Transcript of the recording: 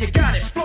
You got it.